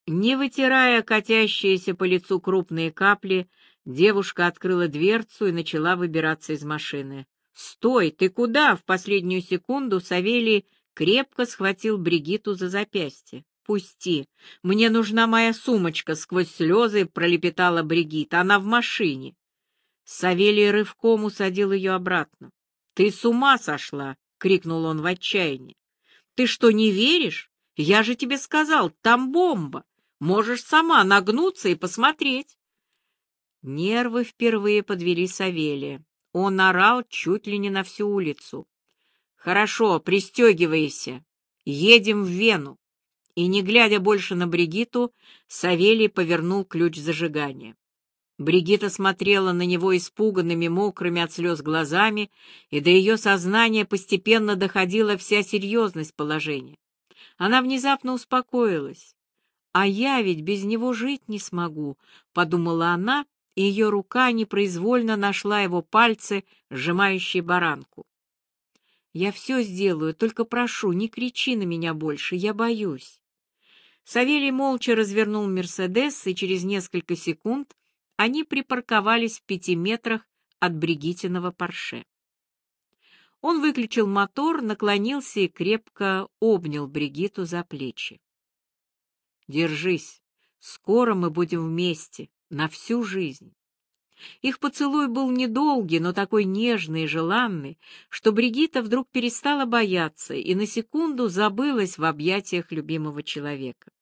Не вытирая катящиеся по лицу крупные капли, Девушка открыла дверцу и начала выбираться из машины. «Стой! Ты куда?» В последнюю секунду Савелий крепко схватил Бригиту за запястье. «Пусти! Мне нужна моя сумочка!» — сквозь слезы пролепетала Бригита. «Она в машине!» Савелий рывком усадил ее обратно. «Ты с ума сошла!» — крикнул он в отчаянии. «Ты что, не веришь? Я же тебе сказал, там бомба! Можешь сама нагнуться и посмотреть!» Нервы впервые подвели Савелия. Он орал чуть ли не на всю улицу. «Хорошо, пристегивайся. Едем в Вену». И, не глядя больше на Бригиту, Савелий повернул ключ зажигания. Бригита смотрела на него испуганными, мокрыми от слез глазами, и до ее сознания постепенно доходила вся серьезность положения. Она внезапно успокоилась. «А я ведь без него жить не смогу», — подумала она и ее рука непроизвольно нашла его пальцы, сжимающие баранку. «Я все сделаю, только прошу, не кричи на меня больше, я боюсь». Савелий молча развернул «Мерседес», и через несколько секунд они припарковались в пяти метрах от Бригитиного Порше. Он выключил мотор, наклонился и крепко обнял Бригиту за плечи. «Держись, скоро мы будем вместе, на всю жизнь. Их поцелуй был недолгий, но такой нежный и желанный, что Бригитта вдруг перестала бояться и на секунду забылась в объятиях любимого человека.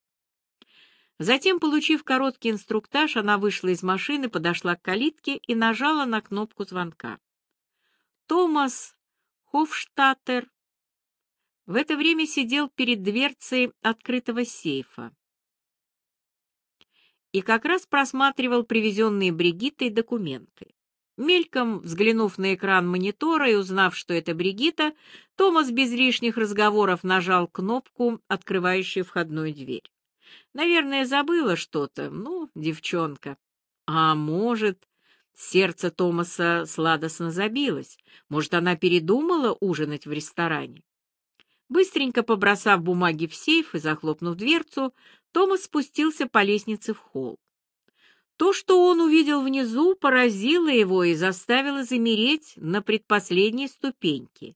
Затем, получив короткий инструктаж, она вышла из машины, подошла к калитке и нажала на кнопку звонка. Томас Хофштаттер в это время сидел перед дверцей открытого сейфа и как раз просматривал привезенные Бригиттой документы. Мельком взглянув на экран монитора и узнав, что это Бригита, Томас без лишних разговоров нажал кнопку, открывающую входную дверь. Наверное, забыла что-то. Ну, девчонка. А может, сердце Томаса сладостно забилось. Может, она передумала ужинать в ресторане. Быстренько побросав бумаги в сейф и захлопнув дверцу, Томас спустился по лестнице в холл. То, что он увидел внизу, поразило его и заставило замереть на предпоследней ступеньке.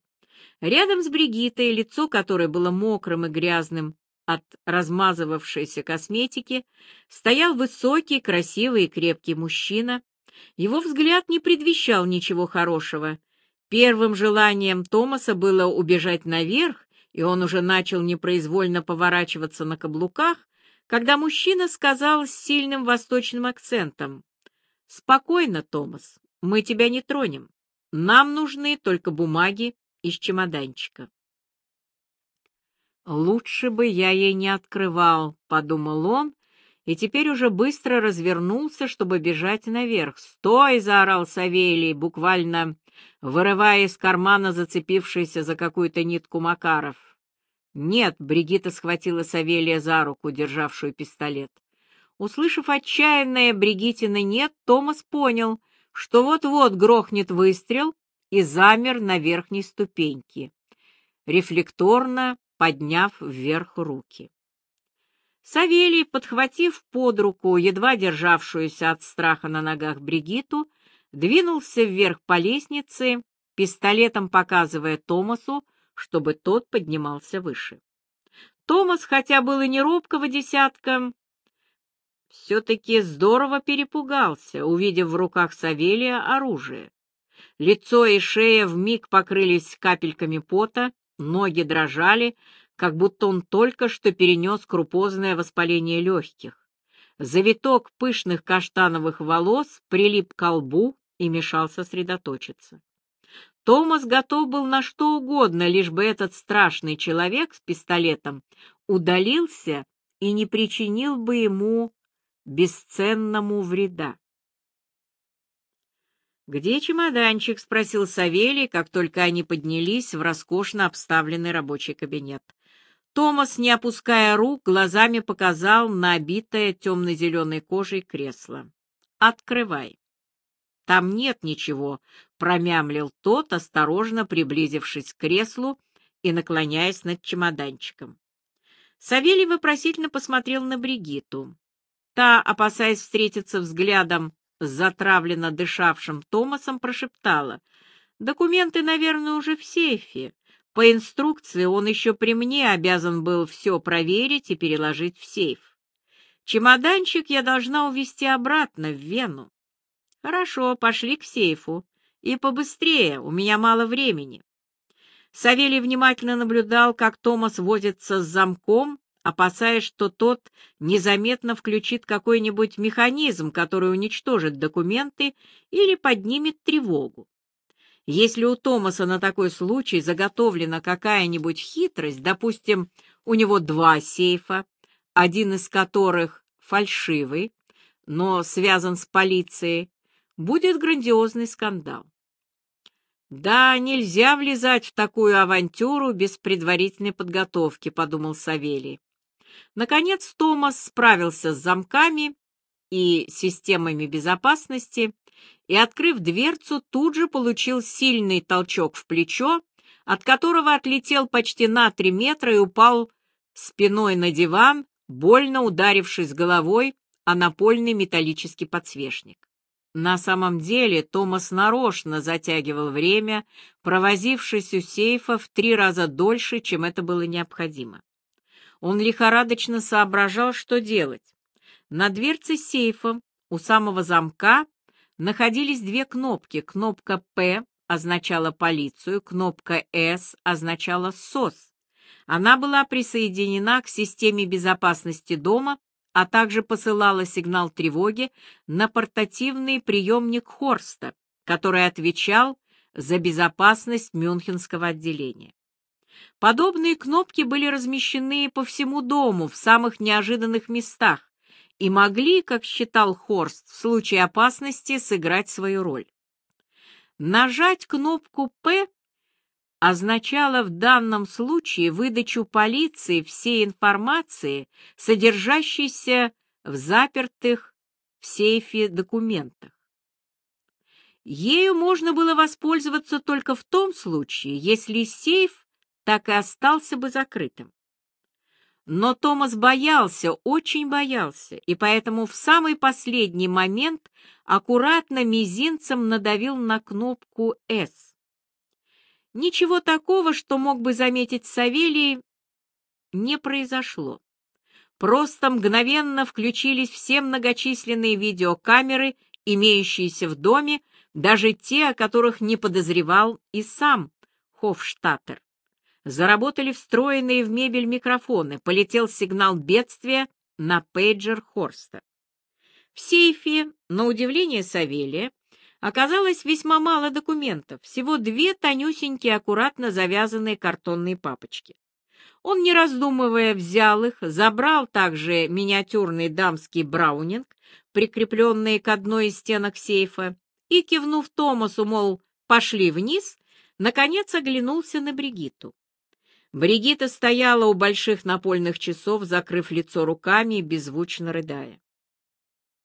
Рядом с Бригитой, лицо которой было мокрым и грязным от размазывавшейся косметики, стоял высокий, красивый и крепкий мужчина. Его взгляд не предвещал ничего хорошего. Первым желанием Томаса было убежать наверх, и он уже начал непроизвольно поворачиваться на каблуках, когда мужчина сказал с сильным восточным акцентом, «Спокойно, Томас, мы тебя не тронем. Нам нужны только бумаги из чемоданчика». «Лучше бы я ей не открывал», — подумал он, и теперь уже быстро развернулся, чтобы бежать наверх. «Стой!» — заорал Савелий, буквально вырывая из кармана зацепившийся за какую-то нитку Макаров. «Нет!» — Бригита схватила Савелия за руку, державшую пистолет. Услышав отчаянное Бригитина «нет», Томас понял, что вот-вот грохнет выстрел, и замер на верхней ступеньке. Рефлекторно подняв вверх руки. Савелий, подхватив под руку едва державшуюся от страха на ногах Бригиту, двинулся вверх по лестнице, пистолетом показывая Томасу, чтобы тот поднимался выше. Томас, хотя был и не робкого десятка, все-таки здорово перепугался, увидев в руках Савелия оружие. Лицо и шея вмиг покрылись капельками пота, Ноги дрожали, как будто он только что перенес крупозное воспаление легких. Завиток пышных каштановых волос прилип к лбу и мешал сосредоточиться. Томас готов был на что угодно, лишь бы этот страшный человек с пистолетом удалился и не причинил бы ему бесценному вреда. «Где чемоданчик?» — спросил Савелий, как только они поднялись в роскошно обставленный рабочий кабинет. Томас, не опуская рук, глазами показал на обитое темно-зеленой кожей кресло. «Открывай». «Там нет ничего», — промямлил тот, осторожно приблизившись к креслу и наклоняясь над чемоданчиком. Савелий вопросительно посмотрел на Бригиту. Та, опасаясь встретиться взглядом с затравленно дышавшим Томасом прошептала. «Документы, наверное, уже в сейфе. По инструкции он еще при мне обязан был все проверить и переложить в сейф. Чемоданчик я должна увезти обратно в Вену». «Хорошо, пошли к сейфу. И побыстрее, у меня мало времени». Савелий внимательно наблюдал, как Томас возится с замком, опасаясь, что тот незаметно включит какой-нибудь механизм, который уничтожит документы или поднимет тревогу. Если у Томаса на такой случай заготовлена какая-нибудь хитрость, допустим, у него два сейфа, один из которых фальшивый, но связан с полицией, будет грандиозный скандал. Да, нельзя влезать в такую авантюру без предварительной подготовки, подумал Савелий. Наконец Томас справился с замками и системами безопасности и, открыв дверцу, тут же получил сильный толчок в плечо, от которого отлетел почти на три метра и упал спиной на диван, больно ударившись головой о напольный металлический подсвечник. На самом деле Томас нарочно затягивал время, провозившись у сейфа в три раза дольше, чем это было необходимо. Он лихорадочно соображал, что делать. На дверце сейфа у самого замка находились две кнопки. Кнопка «П» означала полицию, кнопка «С» означала СОС. Она была присоединена к системе безопасности дома, а также посылала сигнал тревоги на портативный приемник Хорста, который отвечал за безопасность Мюнхенского отделения. Подобные кнопки были размещены по всему дому в самых неожиданных местах и могли, как считал Хорст, в случае опасности сыграть свою роль. Нажать кнопку «П» означало в данном случае выдачу полиции всей информации, содержащейся в запертых в сейфе документах. Ею можно было воспользоваться только в том случае, если сейф так и остался бы закрытым. Но Томас боялся, очень боялся, и поэтому в самый последний момент аккуратно мизинцем надавил на кнопку «С». Ничего такого, что мог бы заметить Савелий, не произошло. Просто мгновенно включились все многочисленные видеокамеры, имеющиеся в доме, даже те, о которых не подозревал и сам Хофштаттер. Заработали встроенные в мебель микрофоны, полетел сигнал бедствия на пейджер Хорста. В сейфе, на удивление Савелия, оказалось весьма мало документов, всего две тонюсенькие, аккуратно завязанные картонные папочки. Он, не раздумывая, взял их, забрал также миниатюрный дамский браунинг, прикрепленный к одной из стенок сейфа, и, кивнув Томасу, мол, пошли вниз, наконец оглянулся на Бригиту. Бригита стояла у больших напольных часов, закрыв лицо руками и беззвучно рыдая.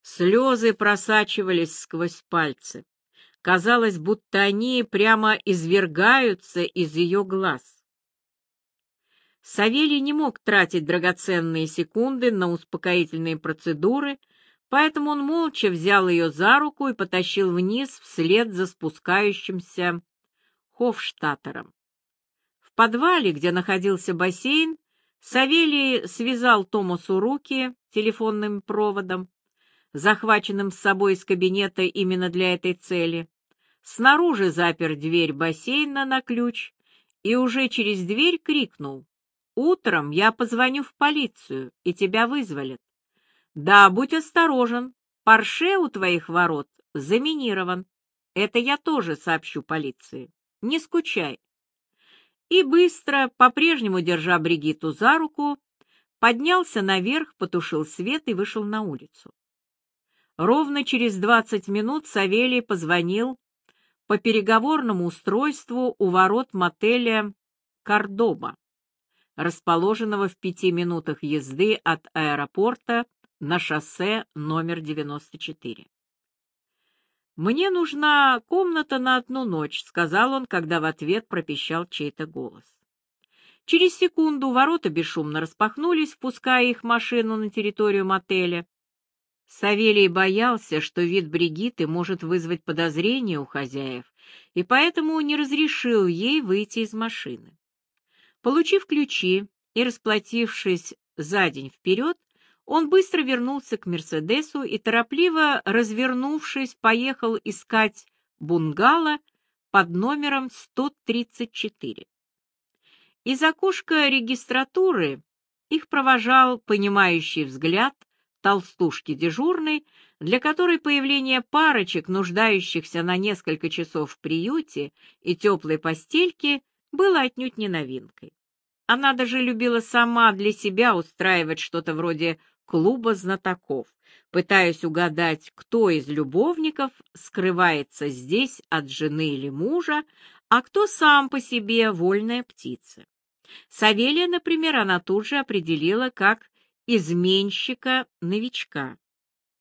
Слезы просачивались сквозь пальцы. Казалось, будто они прямо извергаются из ее глаз. Савелий не мог тратить драгоценные секунды на успокоительные процедуры, поэтому он молча взял ее за руку и потащил вниз вслед за спускающимся Хофштатером. Подвале, где находился бассейн, Савелий связал Томасу руки телефонным проводом, захваченным с собой из кабинета именно для этой цели. Снаружи запер дверь бассейна на ключ и уже через дверь крикнул. «Утром я позвоню в полицию, и тебя вызволят. Да, будь осторожен, парше у твоих ворот заминирован. Это я тоже сообщу полиции. Не скучай». И быстро, по-прежнему держа Бригиту за руку, поднялся наверх, потушил свет и вышел на улицу. Ровно через 20 минут Савелий позвонил по переговорному устройству у ворот мотеля «Кордоба», расположенного в пяти минутах езды от аэропорта на шоссе номер 94. «Мне нужна комната на одну ночь», — сказал он, когда в ответ пропищал чей-то голос. Через секунду ворота бесшумно распахнулись, впуская их машину на территорию мотеля, Савелий боялся, что вид Бригиты может вызвать подозрения у хозяев, и поэтому не разрешил ей выйти из машины. Получив ключи и расплатившись за день вперед, он быстро вернулся к Мерседесу и, торопливо развернувшись, поехал искать бунгало под номером 134. Из окошка регистратуры их провожал понимающий взгляд толстушки дежурной, для которой появление парочек, нуждающихся на несколько часов в приюте и теплой постельке, было отнюдь не новинкой. Она даже любила сама для себя устраивать что-то вроде клуба знатоков, пытаясь угадать, кто из любовников скрывается здесь от жены или мужа, а кто сам по себе вольная птица. Савелия, например, она тут же определила как изменщика-новичка,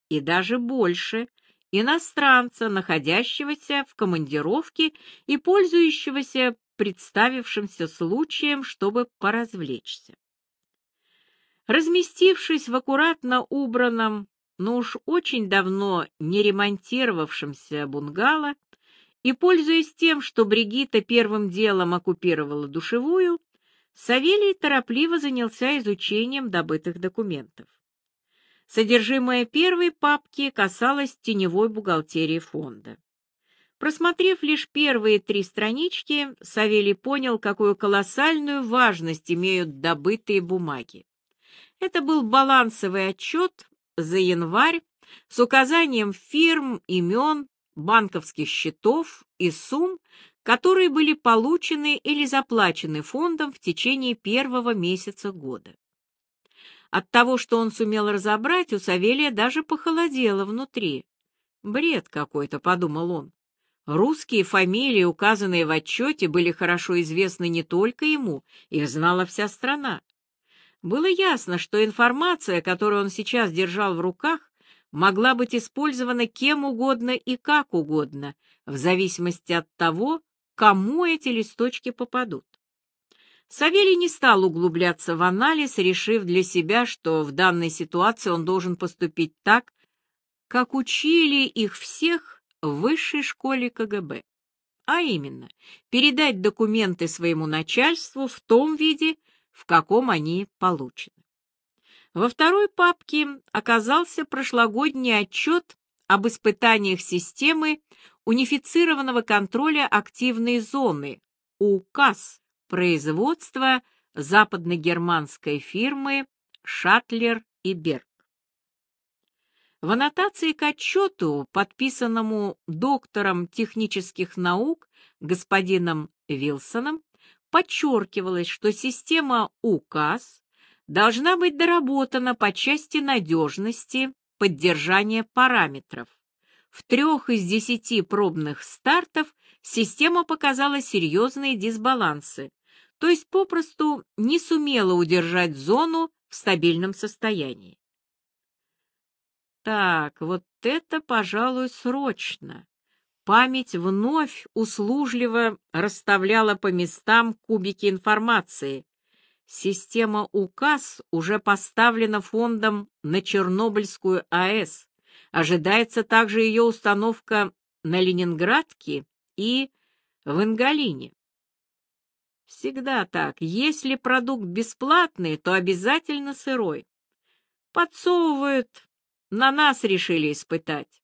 и даже больше иностранца, находящегося в командировке и пользующегося представившимся случаем, чтобы поразвлечься. Разместившись в аккуратно убранном, но уж очень давно не ремонтировавшемся бунгало и пользуясь тем, что Бригита первым делом оккупировала душевую, Савелий торопливо занялся изучением добытых документов. Содержимое первой папки касалось теневой бухгалтерии фонда. Просмотрев лишь первые три странички, Савелий понял, какую колоссальную важность имеют добытые бумаги. Это был балансовый отчет за январь с указанием фирм, имен, банковских счетов и сумм, которые были получены или заплачены фондом в течение первого месяца года. От того, что он сумел разобрать, у Савелия даже похолодело внутри. «Бред какой-то», — подумал он. Русские фамилии, указанные в отчете, были хорошо известны не только ему, их знала вся страна. Было ясно, что информация, которую он сейчас держал в руках, могла быть использована кем угодно и как угодно, в зависимости от того, кому эти листочки попадут. Савелий не стал углубляться в анализ, решив для себя, что в данной ситуации он должен поступить так, как учили их всех в высшей школе КГБ. А именно, передать документы своему начальству в том виде, в каком они получены. Во второй папке оказался прошлогодний отчет об испытаниях системы унифицированного контроля активной зоны УКАС производства западногерманской фирмы Шатлер и Берг. В аннотации к отчету, подписанному доктором технических наук господином Вилсоном, подчеркивалось, что система УКАС должна быть доработана по части надежности поддержания параметров. В трех из десяти пробных стартов система показала серьезные дисбалансы, то есть попросту не сумела удержать зону в стабильном состоянии. Так, вот это, пожалуй, срочно. Память вновь услужливо расставляла по местам кубики информации. Система УКАС уже поставлена фондом на Чернобыльскую АЭС. Ожидается также ее установка на Ленинградке и в Ингалине. Всегда так. Если продукт бесплатный, то обязательно сырой. Подсовывают, на нас решили испытать.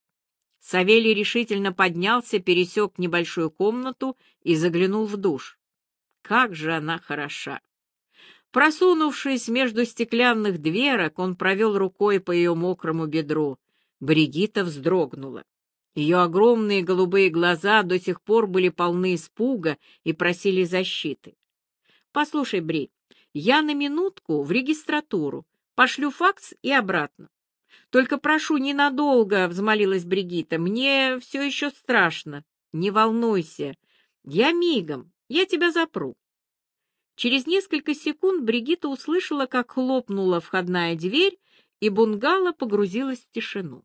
Савелий решительно поднялся, пересек небольшую комнату и заглянул в душ. Как же она хороша! Просунувшись между стеклянных дверок, он провел рукой по ее мокрому бедру. Бригита вздрогнула. Ее огромные голубые глаза до сих пор были полны испуга и просили защиты. «Послушай, Бри, я на минутку в регистратуру, пошлю факс и обратно. Только прошу ненадолго, — взмолилась Бригита, — мне все еще страшно. Не волнуйся. Я мигом, я тебя запру. Через несколько секунд Бригита услышала, как хлопнула входная дверь, и бунгало погрузилась в тишину.